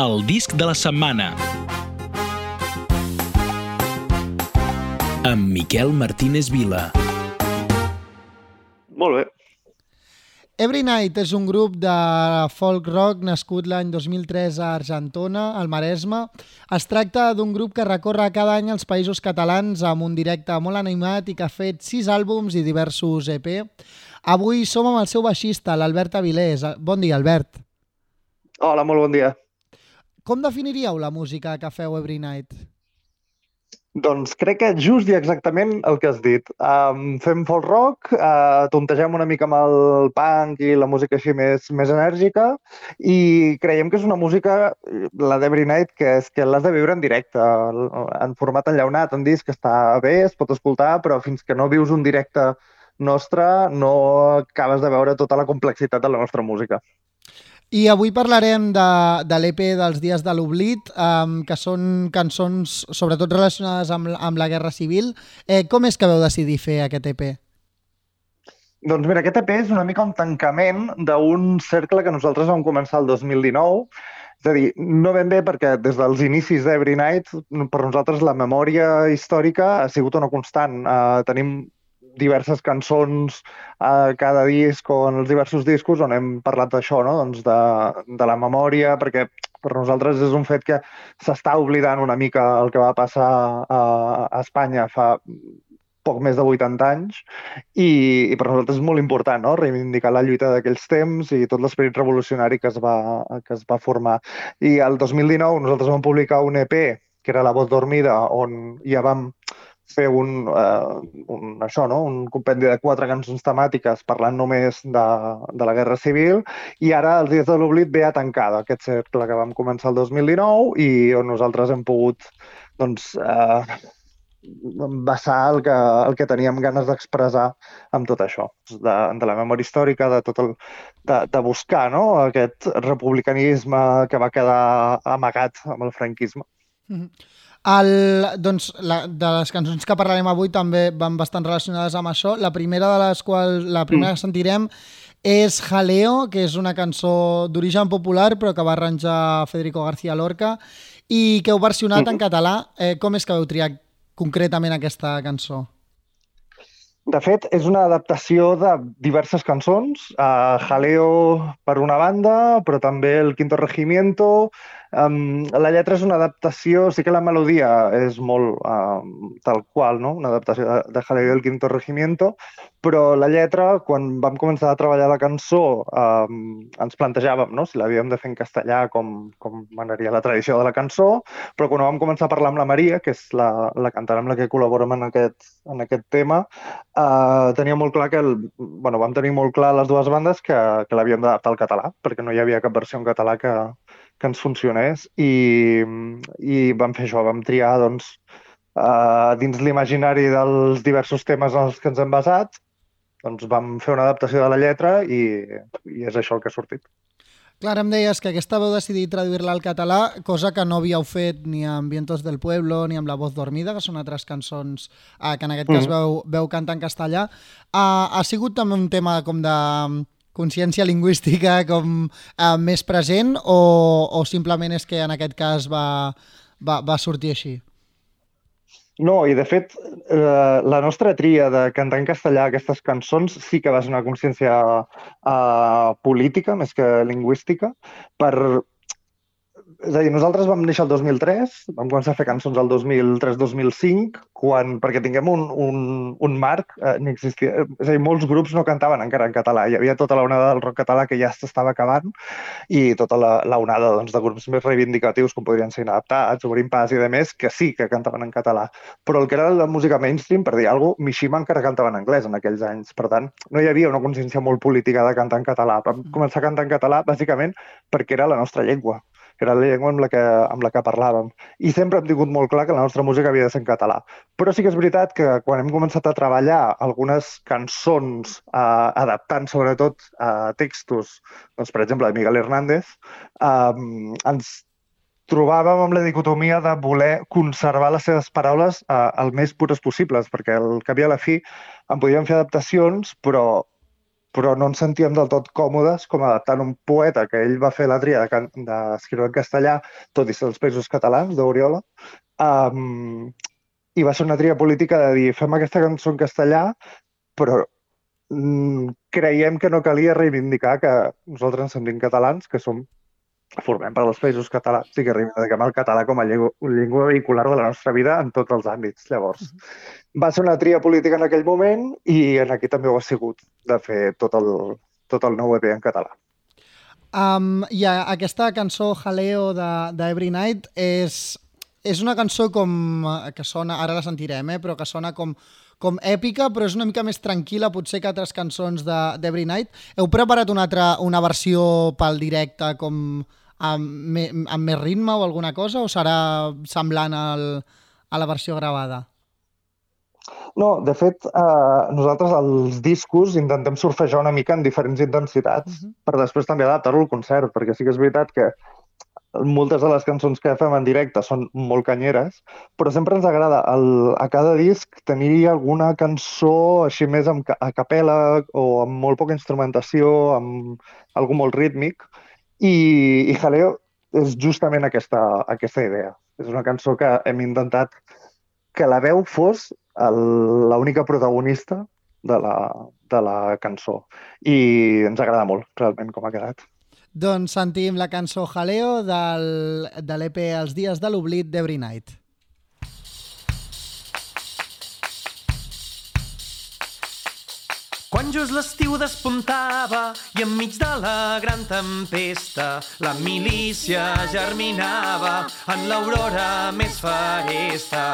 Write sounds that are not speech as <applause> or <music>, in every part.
El disc de la setmana. Amb Miquel Martínez Vila. Molt bé. Every Night és un grup de folk rock nascut l'any 2003 a Argentona, al Maresme. Es tracta d'un grup que recorre cada any els països catalans amb un directe molt animat i que ha fet sis àlbums i diversos EP. Avui som amb el seu baixista, l'Albert Avilés. Bon dia, Albert. Hola, molt bon dia. Com definiríeu la música que feu Every Night? Doncs crec que just i exactament el que has dit. Um, fem folk rock, uh, tontegem una mica amb el punk i la música així més, més enèrgica i creiem que és una música, la d'Every Night, que és que l'has de viure en directe, en format enllaunat, en disc, està bé, es pot escoltar, però fins que no vius un directe nostre no acabes de veure tota la complexitat de la nostra música. I avui parlarem de, de l'EP dels Dies de l'Oblit, um, que són cançons sobretot relacionades amb, amb la Guerra Civil. Eh, com és que veu decidir fer aquest EP? Doncs mira, aquest EP és una mica un tancament d'un cercle que nosaltres vam començar el 2019, és a dir, no ben bé perquè des dels inicis d'Every Night, per nosaltres la memòria històrica ha sigut una constant. Uh, tenim diverses cançons a cada disc o en els diversos discos on hem parlat d'això, no? doncs de, de la memòria, perquè per nosaltres és un fet que s'està oblidant una mica el que va passar a, a Espanya fa poc més de 80 anys i, i per nosaltres és molt important no? reivindicar la lluita d'aquells temps i tot l'esperit revolucionari que es, va, que es va formar. I el 2019 nosaltres vam publicar un EP que era La voz dormida, on ja vam fer un, eh, un, això, no? un compendi de quatre cançons temàtiques parlant només de, de la Guerra Civil i ara els Dies de l'Oblit ve a tancada aquest cercle que vam començar el 2019 i on nosaltres hem pogut doncs, eh, vessar el que, el que teníem ganes d'expressar amb tot això, de, de la memòria històrica, de tot el, de, de buscar no? aquest republicanisme que va quedar amagat amb el franquisme. Mm -hmm. El, doncs, la, de les cançons que parlarem avui també van bastant relacionades amb això. La primera de les quals, la primera mm. que sentirem és Jaleo, que és una cançó d'origen popular però que va arranjar Federico García Lorca i que heu versionat mm. en català. Eh, com és que heu triat concretament aquesta cançó? De fet, és una adaptació de diverses cançons. Uh, Jaleo per una banda, però també el Quinto Regimiento, Um, la lletra és una adaptació, sí que la melodia és molt um, tal qual, no? una adaptació de, de Jaleo del Quinto Regimiento, però la lletra, quan vam començar a treballar la cançó, um, ens plantejàvem no? si l'havíem de fer en castellà, com, com manaria la tradició de la cançó, però quan vam començar a parlar amb la Maria, que és la, la cantant amb la que col·laborem en aquest, en aquest tema, uh, tenia molt clar que el, bueno, vam tenir molt clar les dues bandes que, que l'havíem d'adaptar al català, perquè no hi havia cap versió en català que, que ens funcionés i, i vam fer això, vam triar doncs, uh, dins l'imaginari dels diversos temes en els que ens hem basat, doncs vam fer una adaptació de la lletra i, i és això el que ha sortit. Clar, em deies que aquesta veu decidir traduir-la al català, cosa que no havíeu fet ni amb Vientos del Pueblo ni amb La Voz Dormida, que són altres cançons eh, que en aquest mm. cas veu, veu cantar en castellà. Uh, ha sigut també un tema com de consciència lingüística com eh, més present o, o simplement és que en aquest cas va, va, va sortir així? No, i de fet, eh, la nostra tria de cantar en castellà aquestes cançons sí que va ser una consciència eh, política més que lingüística per, és a dir, nosaltres vam néixer el 2003, vam començar a fer cançons el 2003-2005, quan, perquè tinguem un, un, un marc, eh, ni existia, és a dir, molts grups no cantaven encara en català, hi havia tota la onada del rock català que ja s'estava acabant i tota la, la onada doncs, de grups més reivindicatius com podrien ser Inadaptats, Obrim Pas i de més, que sí que cantaven en català. Però el que era la música mainstream, per dir alguna cosa, Mishima encara cantava en anglès en aquells anys. Per tant, no hi havia una consciència molt política de cantar en català. Vam començar a cantar en català bàsicament perquè era la nostra llengua que era la llengua amb la que, amb la que parlàvem. I sempre hem tingut molt clar que la nostra música havia de ser en català. Però sí que és veritat que quan hem començat a treballar algunes cançons eh, adaptant sobretot a eh, textos, doncs, per exemple, de Miguel Hernández, eh, ens trobàvem amb la dicotomia de voler conservar les seves paraules eh, el més pures possibles, perquè el cap i a la fi en podíem fer adaptacions, però però no ens sentíem del tot còmodes com adaptant un poeta que ell va fer la tria d'escriure de, en castellà, tot i ser dels països catalans, d'Oriola, um, i va ser una tria política de dir fem aquesta cançó en castellà, però mm, creiem que no calia reivindicar que nosaltres ens sentim catalans, que som formem part dels països catalans i que reivindiquem el català com a llengua, llengua vehicular de la nostra vida en tots els àmbits. Llavors, uh -huh. va ser una tria política en aquell moment i en aquí també ho ha sigut de fer tot el, tot el nou EP en català. Um, I aquesta cançó, Jaleo, d'Every Night, és, és una cançó com que sona, ara la sentirem, eh, però que sona com, com èpica, però és una mica més tranquil·la potser que altres cançons d'Every Night. Heu preparat una altra una versió pel directe com amb, me, amb més ritme o alguna cosa, o serà semblant al, a la versió gravada? No, de fet, eh, nosaltres els discos intentem surfejar una mica en diferents intensitats uh -huh. per després també adaptar-lo al concert, perquè sí que és veritat que moltes de les cançons que fem en directe són molt canyeres, però sempre ens agrada el, a cada disc tenir alguna cançó així més amb, a capella o amb molt poca instrumentació, amb algú molt rítmic, i, i Jaleo és justament aquesta, aquesta idea. És una cançó que hem intentat que la veu fos l'única protagonista de la, de la cançó. I ens agrada molt, realment, com ha quedat. Doncs sentim la cançó Jaleo del, de l'EP Els dies de l'oblit d'Every Night. Quan just l'estiu despuntava i enmig de la gran tempesta la milícia germinava en l'aurora més faresta.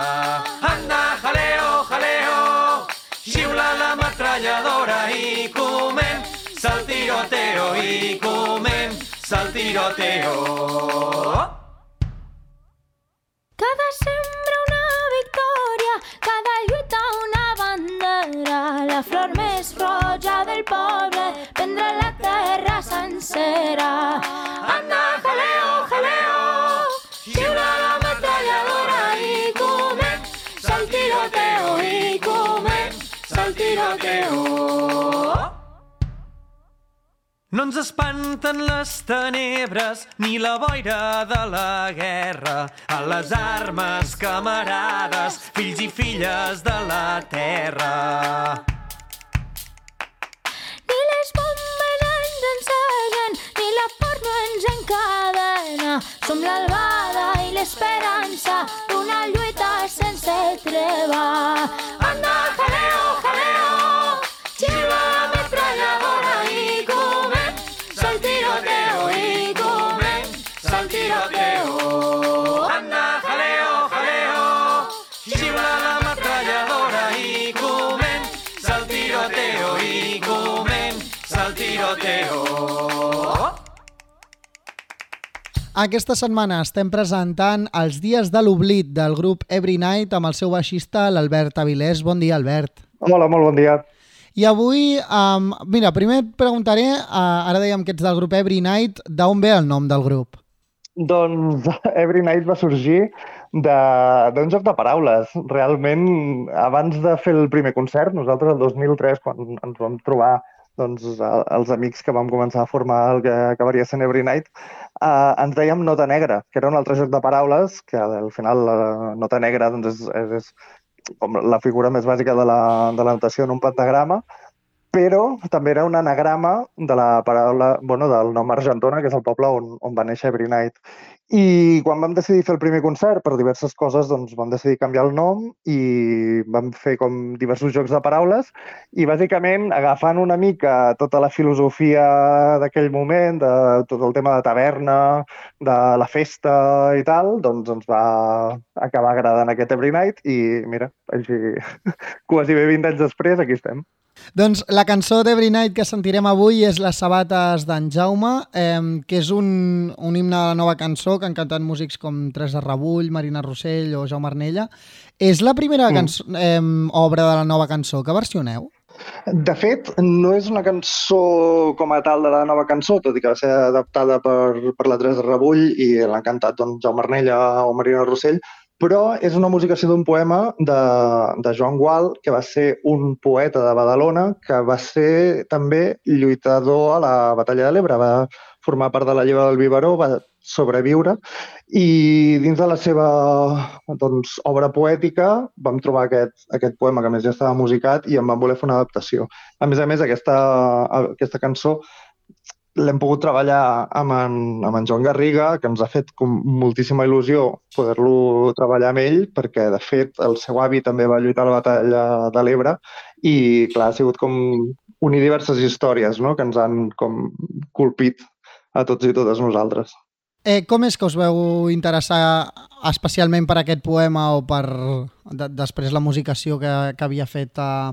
Anda, jaleo, jaleo, xiula la metralladora i comença el tiroteo i comença el tiroteo. Cada sembra una victòria, cada lluita una bandera, la flor més roja del poble, prendre la terra sencera. Anda, jaleo, jaleo, No ens espanten les tenebres ni la boira de la guerra. A les armes, camarades, fills i filles de la terra. Ni les bombes ens ensenyen, ni la por no ens encadena. Som l'albada i l'esperança d'una lluita sense treva. Anda, tiroteo. Anda, jaleo, jaleo, xiula la metralladora i comença el tiroteo i comença el tiroteo. Aquesta setmana estem presentant els dies de l'oblit del grup Every Night amb el seu baixista, l'Albert Avilés. Bon dia, Albert. Hola, molt bon dia. I avui, um, mira, primer et preguntaré, uh, ara dèiem que ets del grup Every Night, d'on ve el nom del grup? Doncs <laughs> Every Night va sorgir d'un joc de paraules. Realment, abans de fer el primer concert, nosaltres el 2003, quan ens vam trobar doncs, els amics que vam començar a formar el que acabaria sent Every Night, eh, ens dèiem Nota Negra, que era un altre joc de paraules, que al final la Nota Negra doncs, és, és, és com la figura més bàsica de la, de la notació en un pentagrama, però també era un anagrama de la paraula, bueno, del nom Argentona, que és el poble on, on va néixer Every Night. I quan vam decidir fer el primer concert, per diverses coses, doncs vam decidir canviar el nom i vam fer com diversos jocs de paraules i bàsicament agafant una mica tota la filosofia d'aquell moment, de tot el tema de taverna, de la festa i tal, doncs ens va acabar agradant aquest Every Night i mira, així <laughs> quasi bé 20 anys després aquí estem. Doncs la cançó d'Every Night que sentirem avui és Les sabates d'en Jaume, eh, que és un, un himne de la nova cançó que han cantat músics com Teresa Rebull, Marina Rossell o Jaume Arnella. És la primera Mm. cançó, eh, obra de la nova cançó que versioneu? De fet, no és una cançó com a tal de la nova cançó, tot i que va ser adaptada per, per la Teresa Rebull i l'han cantat doncs, Jaume Arnella o Marina Rossell, però és una musicació d'un poema de, de Joan Gual, que va ser un poeta de Badalona, que va ser també lluitador a la Batalla de l'Ebre, va formar part de la lleva del Biberó, va sobreviure i dins de la seva doncs, obra poètica vam trobar aquest, aquest poema que més ja estava musicat i en vam voler fer una adaptació. A més a més, aquesta, aquesta cançó l'hem pogut treballar amb en, amb en Joan Garriga, que ens ha fet com moltíssima il·lusió poder-lo treballar amb ell, perquè, de fet, el seu avi també va lluitar a la batalla de l'Ebre i, clar, ha sigut com unir diverses històries no? que ens han com colpit a tots i totes nosaltres. Eh, com és que us veu interessar especialment per aquest poema o per de, després la musicació que, que havia fet eh,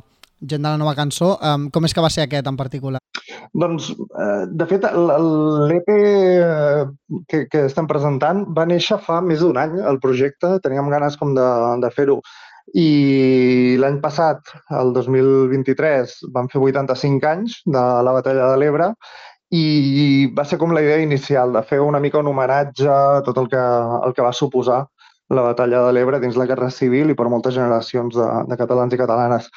gent de la nova cançó? Um, com és que va ser aquest en particular? Doncs, eh, de fet, l'EP eh, que, que estem presentant va néixer fa més d'un any, el projecte. Teníem ganes com de, de fer-ho. I l'any passat, el 2023, vam fer 85 anys de la batalla de l'Ebre i va ser com la idea inicial de fer una mica un homenatge a tot el que, el que va suposar la batalla de l'Ebre dins la Guerra Civil i per moltes generacions de, de catalans i catalanes.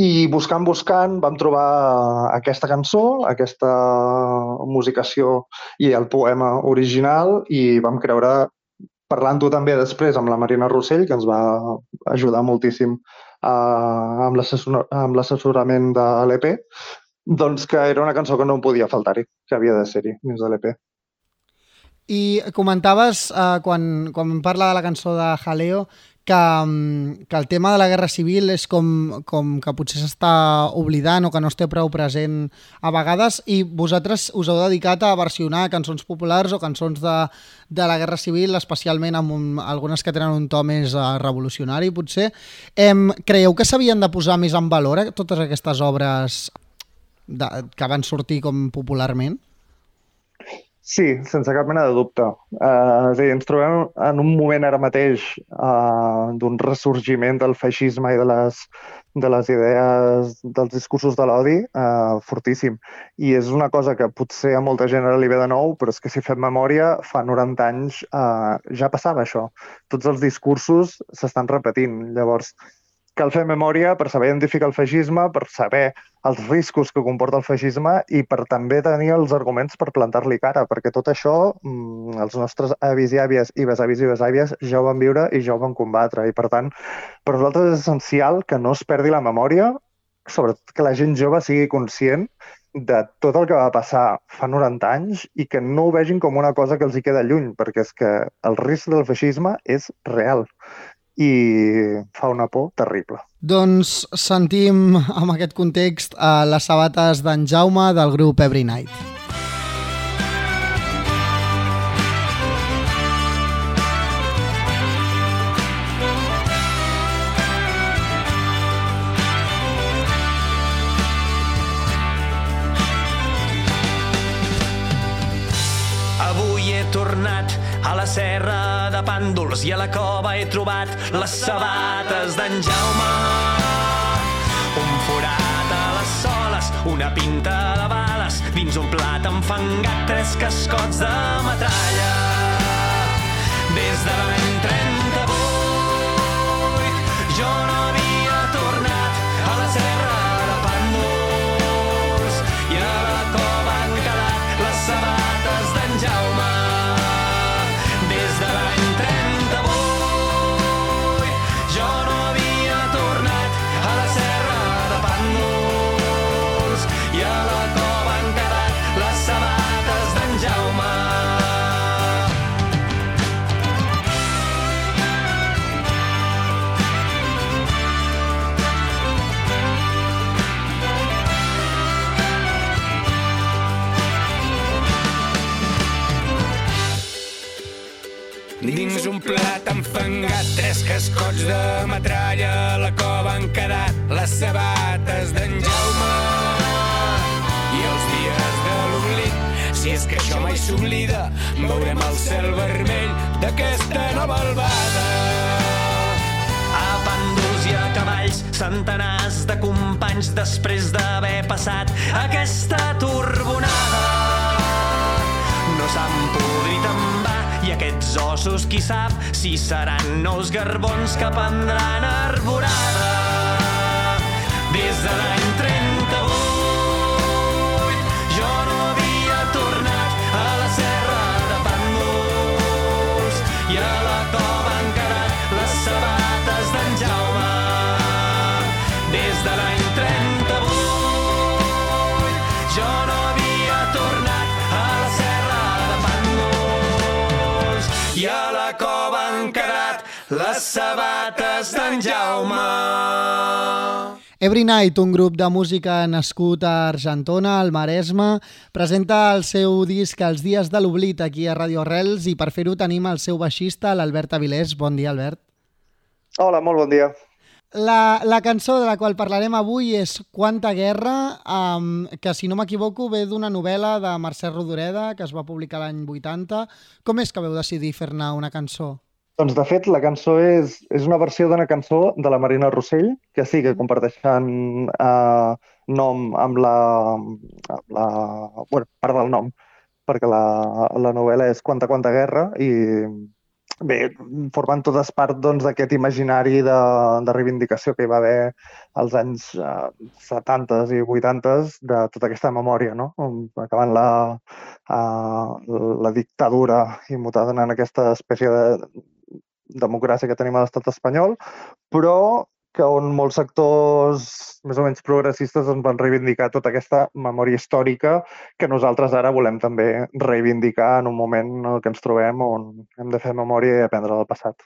I buscant, buscant, vam trobar aquesta cançó, aquesta musicació i el poema original i vam creure, parlant-ho també després amb la Marina Rossell, que ens va ajudar moltíssim uh, amb l'assessorament de l'EP, doncs que era una cançó que no podia faltar-hi, que havia de ser-hi dins de l'EP. I comentaves, uh, quan, quan parla de la cançó de Jaleo, que, mm, que el tema de la Guerra Civil és com, com que potser s'està oblidant o que no es té prou present a vegades i vosaltres us heu dedicat a versionar cançons populars o cançons de, de la Guerra Civil, especialment amb un, algunes que tenen un to més uh, revolucionari, potser. Em, creieu que s'havien de posar més en valor eh, totes aquestes obres de, que van sortir com popularment? Sí, sense cap mena de dubte. Uh, és a dir, ens trobem en un moment ara mateix uh, d'un ressorgiment del feixisme i de les, de les idees dels discursos de l'odi uh, fortíssim. I és una cosa que potser a molta gent ara li ve de nou, però és que si fem memòria, fa 90 anys uh, ja passava això. Tots els discursos s'estan repetint. Llavors, cal fer memòria per saber identificar el feixisme, per saber els riscos que comporta el feixisme i per també tenir els arguments per plantar-li cara, perquè tot això mmm, els nostres avis i àvies i besavis i besàvies ja ho van viure i ja ho van combatre. I per tant, per nosaltres és essencial que no es perdi la memòria, sobretot que la gent jove sigui conscient de tot el que va passar fa 90 anys i que no ho vegin com una cosa que els hi queda lluny, perquè és que el risc del feixisme és real i fa una por terrible. Doncs sentim amb aquest context a les sabates d'en Jaume del grup Every Night. La serra de Pàndols i a la cova he trobat les sabates d'en Jaume. Un forat a les soles, una pinta de bales, dins un plat enfangat, tres cascots de metralla. Tres cascots de metralla, a la cova han quedat les sabates d'en Jaume. I els dies de l'oblit, si és que això mai s'oblida, veurem el cel vermell d'aquesta nova albada. A pàndols i a cavalls, centenars de companys després d'haver passat aquesta turbonada. No s'han i Aquests ossos, qui sap, si seran nous garbons que prendran arborada. Les sabates d'en Jaume. Every Night, un grup de música nascut a Argentona, al Maresme, presenta el seu disc Els dies de l'oblit aquí a Radio Arrels i per fer-ho tenim el seu baixista, l'Albert Avilés. Bon dia, Albert. Hola, molt bon dia. La, la cançó de la qual parlarem avui és Quanta guerra, um, que si no m'equivoco ve d'una novel·la de Mercè Rodoreda que es va publicar l'any 80. Com és que veu decidir fer-ne una cançó? Doncs, de fet, la cançó és, és una versió d'una cançó de la Marina Rossell, que sí que comparteixen eh, nom amb la, amb la... bueno, part del nom, perquè la, la novel·la és Quanta, quanta guerra i bé, formen totes part doncs, d'aquest imaginari de, de reivindicació que hi va haver als anys eh, 70 i 80 de tota aquesta memòria, no? acabant la, eh, la dictadura i mutant en aquesta espècie de democràcia que tenim a l'estat espanyol, però que on molts sectors més o menys progressistes ens van reivindicar tota aquesta memòria històrica que nosaltres ara volem també reivindicar en un moment en que ens trobem on hem de fer memòria i aprendre del passat.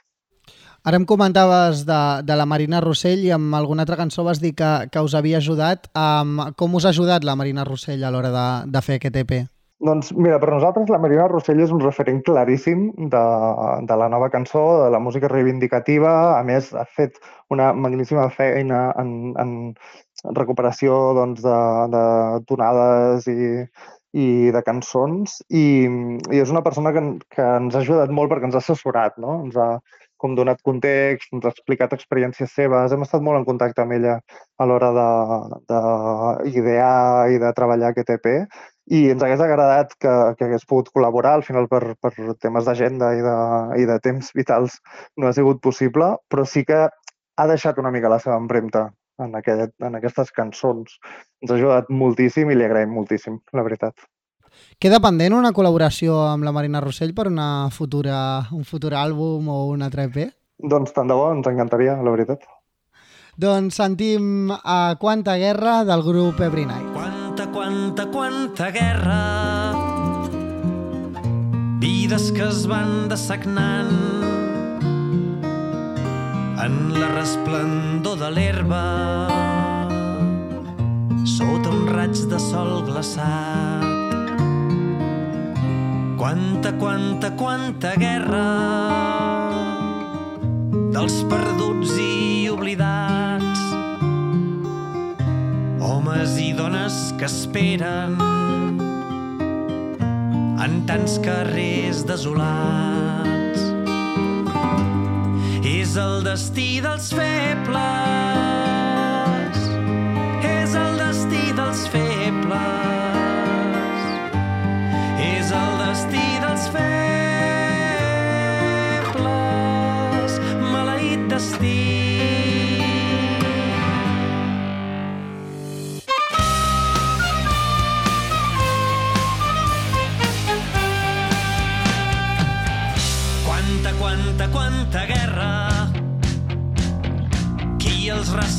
Ara em comentaves de, de la Marina Rossell i amb alguna altra cançó vas dir que, que us havia ajudat. Um, com us ha ajudat la Marina Rossell a l'hora de, de fer aquest EP? Doncs mira, per nosaltres la Marina Rossell és un referent claríssim de, de la nova cançó, de la música reivindicativa. A més, ha fet una magníssima feina en, en recuperació doncs, de, de tonades i, i de cançons i, i és una persona que, que ens ha ajudat molt perquè ens ha assessorat, no? ens ha com donat context, ens ha explicat experiències seves, hem estat molt en contacte amb ella a l'hora d'idear i de treballar aquest EP i ens hagués agradat que, que hagués pogut col·laborar, al final per, per temes d'agenda i, de, i de temps vitals no ha sigut possible, però sí que ha deixat una mica la seva empremta en, aquest, en aquestes cançons. Ens ha ajudat moltíssim i li agraïm moltíssim, la veritat. Queda pendent una col·laboració amb la Marina Rossell per una futura, un futur àlbum o un altre EP? Doncs tant de bo, ens encantaria, la veritat. Doncs sentim a Quanta Guerra del grup Every Night. Quanta, quanta, quanta guerra. Vides que es van dessagnant en la resplendor de l'herba. Sota un raig de sol glaçat. Quanta, quanta, quanta guerra dels perduts i oblidats. Homes i dones que esperen en tants carrers desolats. És el destí dels febles,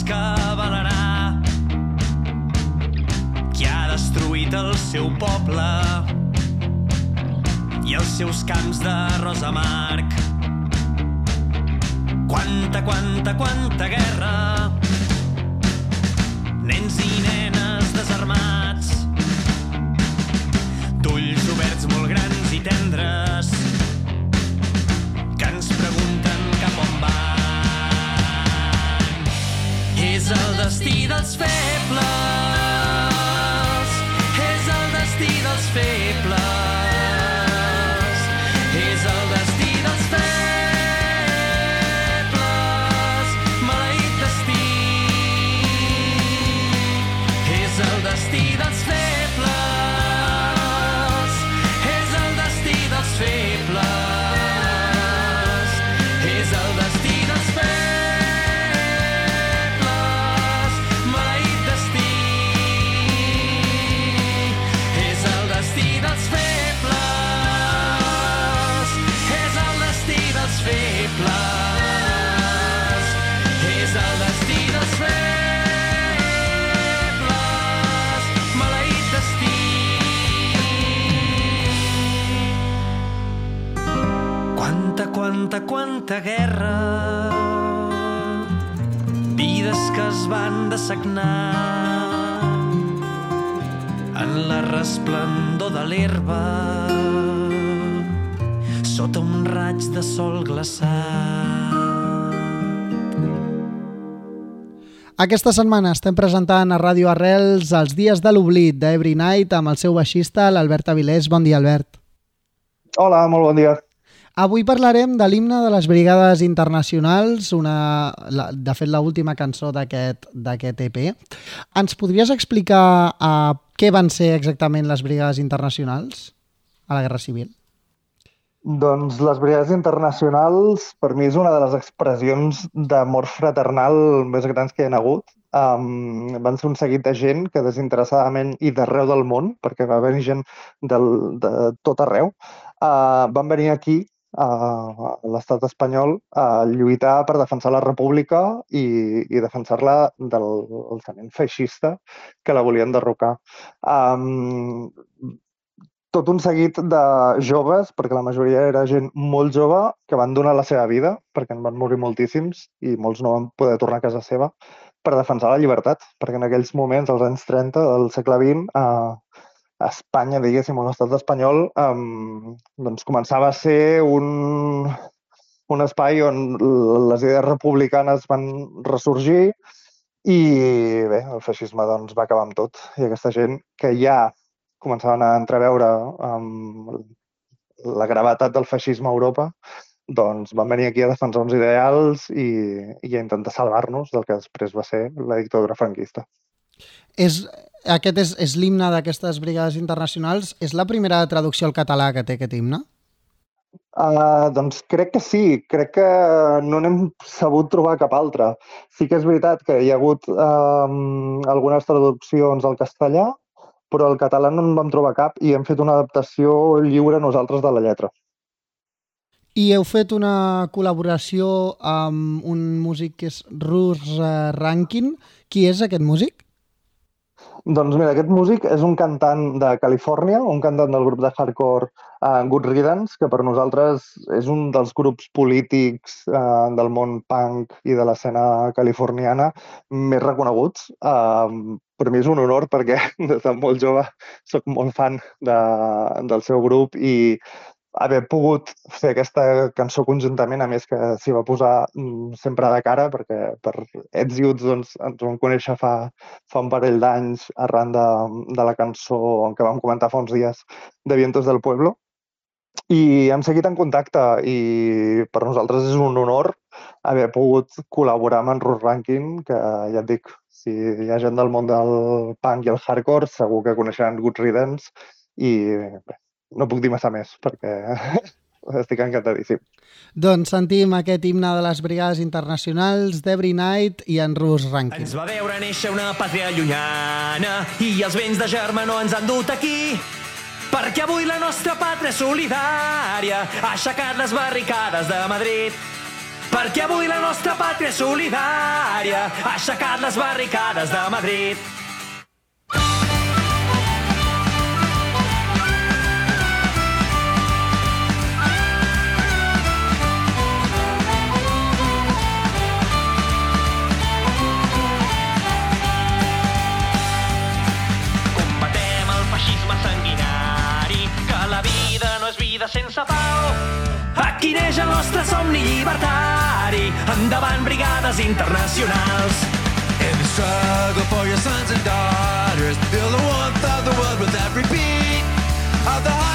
els rescabalarà qui ha destruït el seu poble i els seus camps de rosa marc. Quanta, quanta, quanta guerra. Nens i nenes desarmats. D'ulls oberts molt grans i tendres que ens pregunten És el destí dels febles. És el destí dels febles. Van dessagnar en la resplendor de l'herba sota un raig de sol glaçat. Aquesta setmana estem presentant a Ràdio Arrels els dies de l'oblit d'Every Night amb el seu baixista, l'Albert Avilés. Bon dia, Albert. Hola, molt bon dia. Avui parlarem de l'himne de les Brigades Internacionals, una, la, de fet l'última cançó d'aquest EP. Ens podries explicar uh, què van ser exactament les Brigades Internacionals a la Guerra Civil? Doncs les Brigades Internacionals, per mi, és una de les expressions d'amor fraternal més grans que hi ha hagut. Um, van ser un seguit de gent que desinteressadament i d'arreu del món, perquè va venir gent del, de tot arreu, uh, van venir aquí a l'estat espanyol a lluitar per defensar la república i, i defensar-la del alçament feixista que la volien derrocar. Um, tot un seguit de joves, perquè la majoria era gent molt jove, que van donar la seva vida, perquè en van morir moltíssims i molts no van poder tornar a casa seva, per defensar la llibertat, perquè en aquells moments, als anys 30 del segle XX, eh, Espanya, diguéssim, o l'estat espanyol, um, doncs començava a ser un, un espai on les idees republicanes van ressorgir i bé, el feixisme doncs, va acabar amb tot. I aquesta gent que ja començaven a entreveure amb la gravetat del feixisme a Europa, doncs van venir aquí a defensar uns ideals i, i a intentar salvar-nos del que després va ser la dictadura franquista. És, aquest és, és l'himne d'aquestes brigades internacionals. És la primera traducció al català que té aquest himne? Uh, doncs crec que sí, crec que no n'hem sabut trobar cap altra. Sí que és veritat que hi ha hagut um, algunes traduccions al castellà, però al català no en vam trobar cap i hem fet una adaptació lliure nosaltres de la lletra. I heu fet una col·laboració amb un músic que és Rus Rankin. Qui és aquest músic? Doncs mira, aquest músic és un cantant de Califòrnia, un cantant del grup de hardcore uh, Good Riddance, que per nosaltres és un dels grups polítics uh, del món punk i de l'escena californiana més reconeguts. Uh, per mi és un honor perquè <laughs> des de molt jove sóc molt fan de, del seu grup i haver pogut fer aquesta cançó conjuntament, a més que s'hi va posar mm, sempre de cara, perquè per ets i uts doncs, ens vam conèixer fa, fa un parell d'anys arran de, de la cançó que vam comentar fa uns dies de Vientos del Pueblo. I hem seguit en contacte i per nosaltres és un honor haver pogut col·laborar amb en Rus Rankin, que ja et dic, si hi ha gent del món del punk i el hardcore, segur que coneixeran Good Riddance i bé, no puc dir massa més perquè <laughs> estic encantadíssim. Doncs sentim aquest himne de les Brigades Internacionals d'Every Night i en Rus Rankin. Ens va veure néixer una pàtria llunyana i els vents de no ens han dut aquí perquè avui la nostra pàtria solidària ha aixecat les barricades de Madrid. Perquè avui la nostra pàtria solidària ha aixecat les barricades de Madrid. Sense pau. Aquí neix el nostre somni llibertari. Endavant, brigades internacionals. In the struggle for your sons and daughters, feel the warmth of the world with every beat of the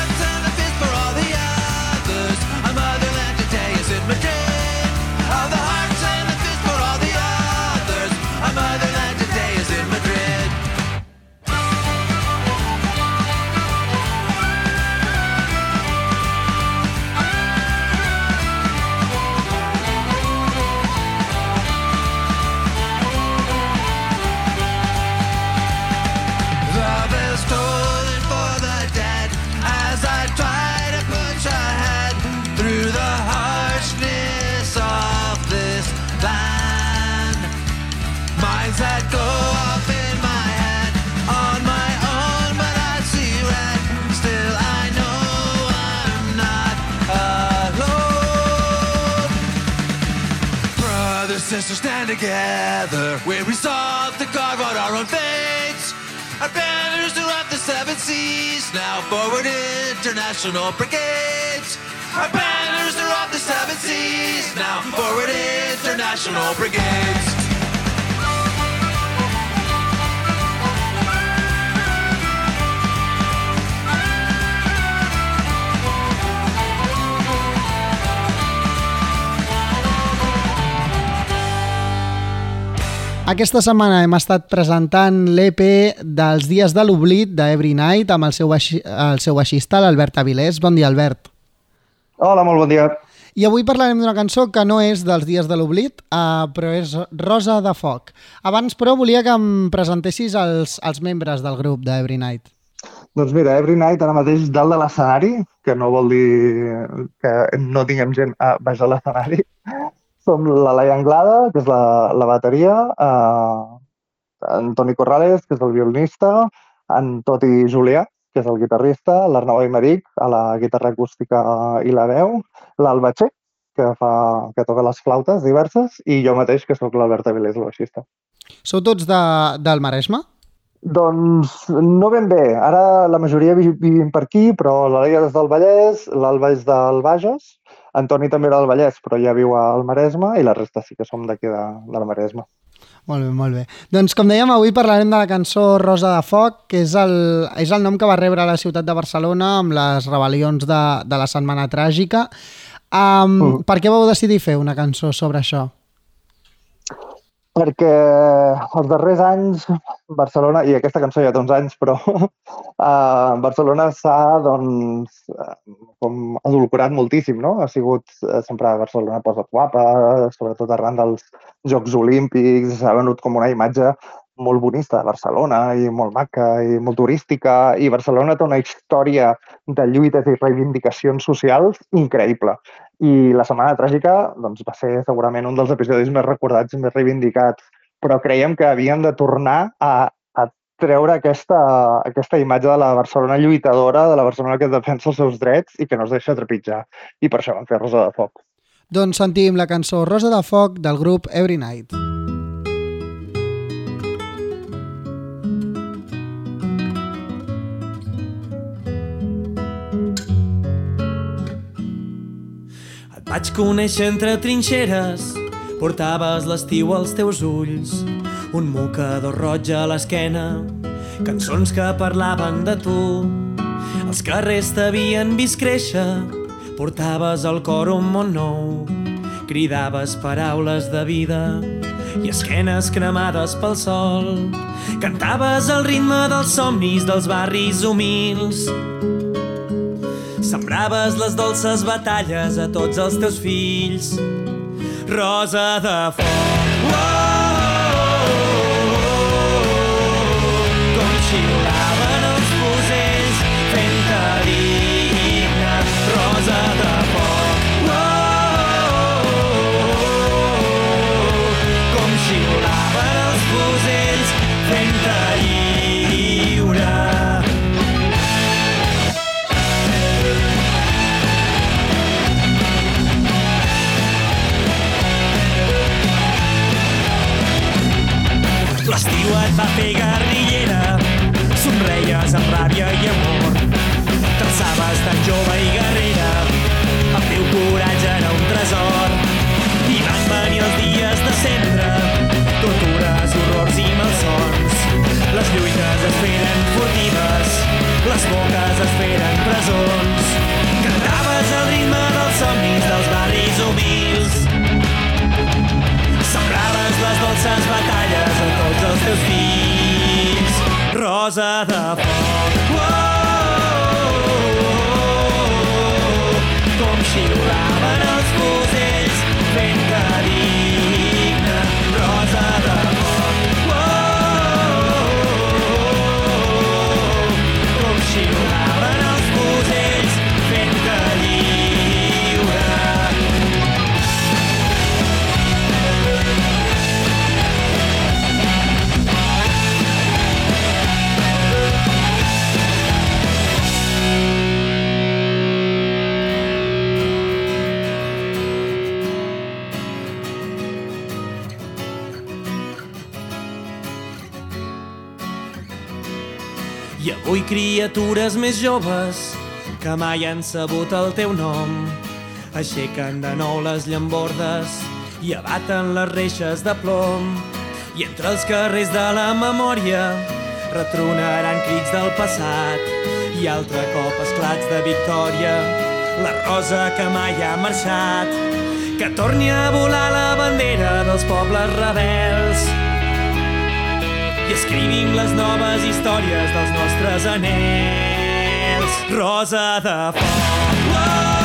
together. We resolve to carve out our own fates. Our banners throughout the seven seas. Now forward international brigades. Our banners throughout the seven seas. Now forward international brigades. Aquesta setmana hem estat presentant l'EP dels Dies de l'Oblit d'Every Night amb el seu, baixi, el seu baixista, l'Albert Avilés. Bon dia, Albert. Hola, molt bon dia. I avui parlarem d'una cançó que no és dels Dies de l'Oblit, uh, però és Rosa de Foc. Abans, però, volia que em presentessis els, els membres del grup d'Every Night. Doncs mira, Every Night ara mateix dalt de l'escenari, que no vol dir que no tinguem gent a baix de l'escenari, som la Laia Anglada, que és la, la bateria, eh, en Toni Corrales, que és el violinista, en Toti Julià, que és el guitarrista, l'Arnau Aymeric, a la guitarra acústica i la veu, l'Alba Che, que, fa, que toca les flautes diverses, i jo mateix, que sóc l'Albert Avilés, el baixista. Sou tots de, del Maresme? Doncs no ben bé. Ara la majoria vi- vivim per aquí, però la Laia és del Vallès, l'Alba és del Bages, en Toni també era del Vallès, però ja viu al Maresme, i la resta sí que som d'aquí de, del Maresme. Molt bé, molt bé. Doncs com dèiem, avui parlarem de la cançó Rosa de Foc, que és el, és el nom que va rebre la ciutat de Barcelona amb les rebel·lions de, de la Setmana Tràgica. Um, Mm. Per què vau decidir fer una cançó sobre això? Perquè els darrers anys Barcelona, i aquesta cançó ja té uns anys, però uh, <laughs> Barcelona s'ha doncs, eh, com adulcorat moltíssim, no? Ha sigut eh, sempre Barcelona posa guapa, sobretot arran dels Jocs Olímpics, s'ha venut com una imatge molt bonista de Barcelona i molt maca i molt turística i Barcelona té una història de lluites i reivindicacions socials increïble. I la Setmana Tràgica doncs, va ser segurament un dels episodis més recordats i més reivindicats, però creiem que havíem de tornar a, a treure aquesta, aquesta imatge de la Barcelona lluitadora, de la Barcelona que defensa els seus drets i que no es deixa trepitjar. I per això vam fer Rosa de Foc. Doncs sentim la cançó Rosa de Foc del grup Every Night. Et vaig conèixer entre trinxeres, portaves l'estiu als teus ulls, un mocador roig a l'esquena, cançons que parlaven de tu. Els carrers t'havien vist créixer, portaves al cor un món nou, cridaves paraules de vida i esquenes cremades pel sol. Cantaves el ritme dels somnis dels barris humils, Sembraves les dolces batalles a tots els teus fills. Rosa de foc. Criatures més joves que mai han sabut el teu nom aixequen de nou les llambordes i abaten les reixes de plom. I entre els carrers de la memòria retronaran crits del passat i altre cop esclats de victòria. La rosa que mai ha marxat, que torni a volar la bandera dels pobles rebels. I escrivim les noves històries dels nostres anells. Rosa de foc. Com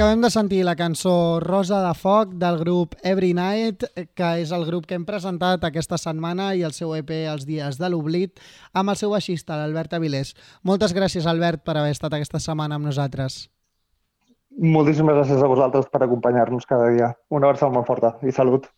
Acabem de sentir la cançó Rosa de Foc del grup Every Night, que és el grup que hem presentat aquesta setmana i el seu EP Els dies de l'oblit, amb el seu baixista, l'Albert Avilés. Moltes gràcies, Albert, per haver estat aquesta setmana amb nosaltres. Moltíssimes gràcies a vosaltres per acompanyar-nos cada dia. Una abraçada molt forta i salut.